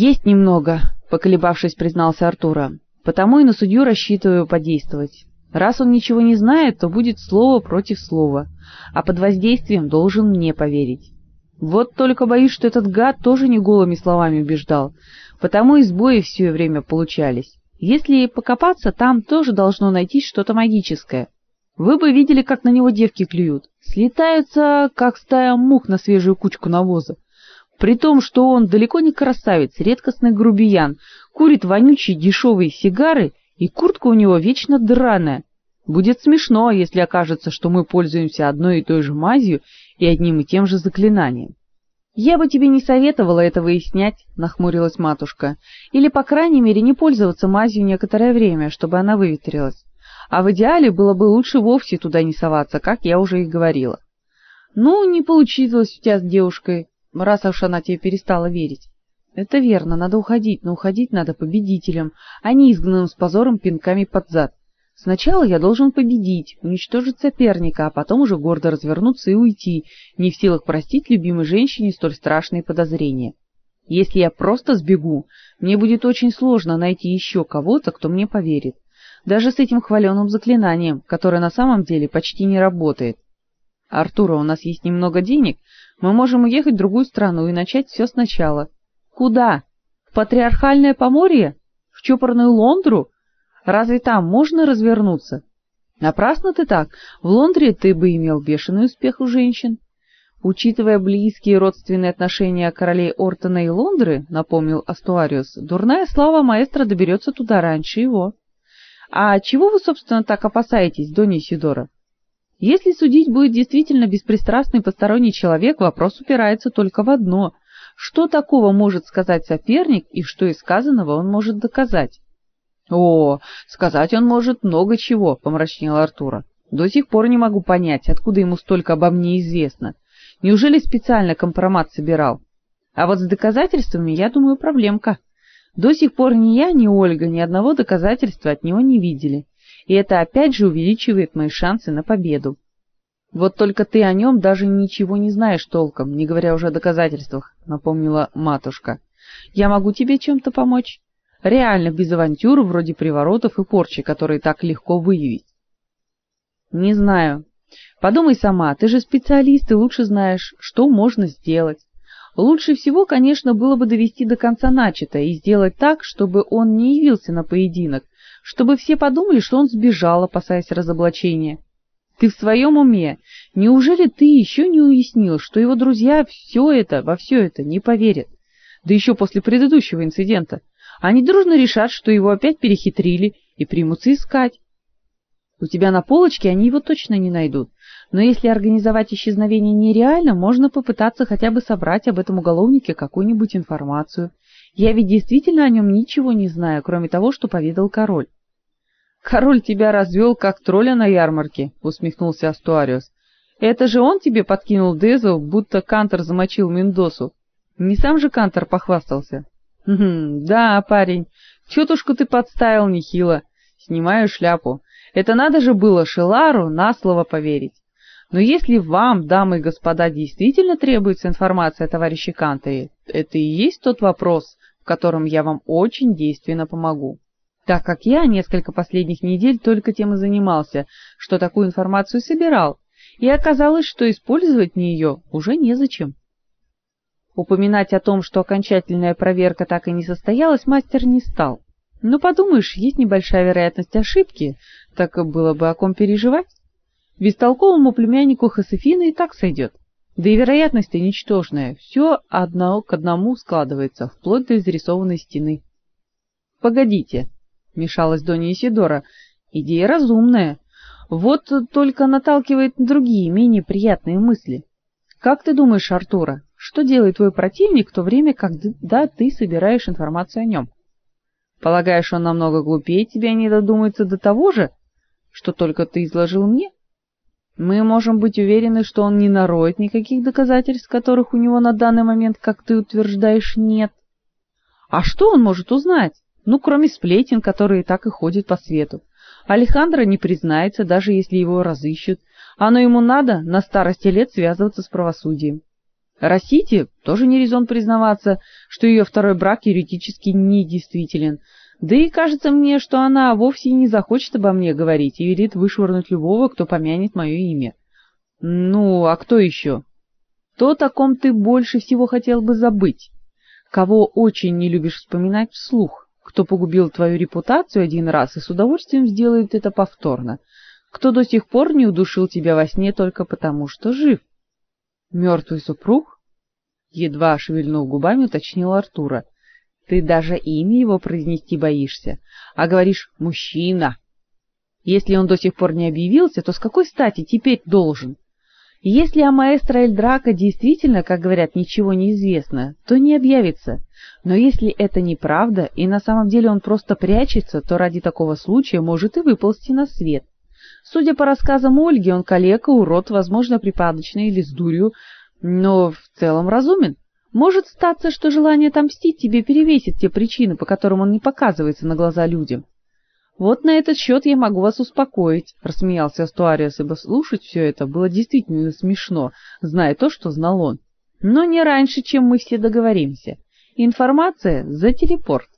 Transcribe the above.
Есть немного, поколебавшись, признался Артура. Потому и на судью рассчитываю подействовать. Раз он ничего не знает, то будет слово против слова, а под воздействием должен мне поверить. Вот только боюсь, что этот гад тоже не голыми словами убеждал, потому и сбои все время получались. Если покопаться, там тоже должно найтись что-то магическое. Вы бы видели, как на него девки клюют. Слетаются, как стая мух на свежую кучку навоза. При том, что он далеко не красавец, редкостный грубиян, курит вонючие дешевые сигары, и куртка у него вечно драная. Будет смешно, если окажется, что мы пользуемся одной и той же мазью и одним и тем же заклинанием. Я бы тебе не советовала это выяснять, нахмурилась матушка. Или, по крайней мере, не пользоваться мазью некоторое время, чтобы она выветрилась. А в идеале было бы лучше вовсе туда не соваться, как я уже и говорила. Ну, не получилось у тебя с девушкой, раз уж она тебе перестала верить. Это верно, надо уходить, но уходить надо победителем, а не изгнанным с позором пинками под зад. Сначала я должен победить, уничтожить соперника, а потом уже гордо развернуться и уйти, не в силах простить любимой женщине столь страшные подозрения. Если я просто сбегу, мне будет очень сложно найти еще кого-то, кто мне поверит. Даже с этим хваленым заклинанием, которое на самом деле почти не работает. Артура, у нас есть немного денег, мы можем уехать в другую страну и начать все сначала. Куда? В патриархальное Поморье? В чопорную Лондру? Разве там можно развернуться? Напрасно ты так. В Лондре ты бы имел бешеный успех у женщин. Учитывая близкие родственные отношения королей Ортона и Лондры, напомнил Астуариус, дурная слава маэстро доберется туда раньше его. А чего вы, собственно, так опасаетесь, Донья Сидора? Если судить будет действительно беспристрастный посторонний человек, вопрос упирается только в одно: что такого может сказать соперник и что из сказанного он может доказать? О, сказать он может много чего, помрачнел Артура. До сих пор не могу понять, откуда ему столько обо мне известно. Неужели специально компромат собирал? А вот с доказательствами, я думаю, проблемка. До сих пор ни я, ни Ольга ни одного доказательства от него не видели, и это опять же увеличивает мои шансы на победу. Вот только ты о нем даже ничего не знаешь толком, не говоря уже о доказательствах, напомнила матушка. Я могу тебе чем-то помочь? Реально без авантюр вроде приворотов и порчи, которые так легко выявить. Не знаю. Подумай сама, ты же специалист и лучше знаешь, что можно сделать. Лучше всего, конечно, было бы довести до конца начатое и сделать так, чтобы он не явился на поединок, чтобы все подумали, что он сбежал, опасаясь разоблачения. Ты в своем уме? Неужели ты еще не уяснил, что его друзья все это, во все это не поверят? Да еще после предыдущего инцидента. Они дружно решат, что его опять перехитрили и примутся искать. У тебя на полочке они его точно не найдут. Но если организовать исчезновение нереально, можно попытаться хотя бы собрать об этом уголовнике какую-нибудь информацию. Я ведь действительно о нем ничего не знаю, кроме того, что поведал король. Король тебя развел, как тролля на ярмарке, усмехнулся Астуариус. Это же он тебе подкинул дезу, будто Кантор замочил Мендосу. Не сам же Кантор похвастался. Хм, да, парень, тетушку ты подставил нехило. Снимаю шляпу. Это надо же было Шелару на слово поверить. Но если вам, дамы и господа, действительно требуется информация о товарище Канторе, это и есть тот вопрос, в котором я вам очень действенно помогу. Так как я несколько последних недель только тем и занимался, что такую информацию собирал, и оказалось, что использовать мне ее уже незачем. Упоминать о том, что окончательная проверка так и не состоялась, мастер не стал. Ну, подумаешь, есть небольшая вероятность ошибки, так было бы о ком переживать. Бестолковому племяннику Хосефина и так сойдет. Да и вероятность-то ничтожная, все одно к одному складывается, вплоть до изрисованной стены. Погодите, мешалась Донья Исидора. Идея разумная. Вот только наталкивает на другие, менее приятные мысли. Как ты думаешь, Артура, что делает твой противник в то время, когда ты собираешь информацию о нем? Полагаешь, он намного глупее тебя не додумается до того же, что только ты изложил мне? Мы можем быть уверены, что он не нароет никаких доказательств, которых у него на данный момент, как ты утверждаешь, нет. А что он может узнать? Ну, кроме сплетен, которые так и ходят по свету. Алехандро не признается, даже если его разыщут. Оно ему надо на старости лет связываться с правосудием. Росите тоже не резон признаваться, что ее второй брак юридически недействителен. Да и кажется мне, что она вовсе не захочет обо мне говорить и велит вышвырнуть любого, кто помянет мое имя. Ну, а кто еще? Тот, о ком ты больше всего хотел бы забыть, кого очень не любишь вспоминать вслух, кто погубил твою репутацию один раз и с удовольствием сделает это повторно, кто до сих пор не удушил тебя во сне только потому, что жив. Мертвый супруг? Едва шевельнув губами, уточнил Артура. Ты даже имя его произнести боишься, а говоришь «мужчина». Если он до сих пор не объявился, то с какой стати теперь должен? Если о маэстро Эльдрака действительно, как говорят, ничего не известно, то не объявится. Но если это неправда, и на самом деле он просто прячется, то ради такого случая может и выползти на свет. Судя по рассказам Ольги, он калека, урод, возможно, припадочный или с дурью, но в целом разумен. Может статься, что желание отомстить тебе перевесит те причины, по которым он не показывается на глаза людям. Вот на этот счет я могу вас успокоить, рассмеялся Астуариус, ибо слушать все это было действительно смешно, зная то, что знал он. Но не раньше, чем мы все договоримся. Информация за телепорт.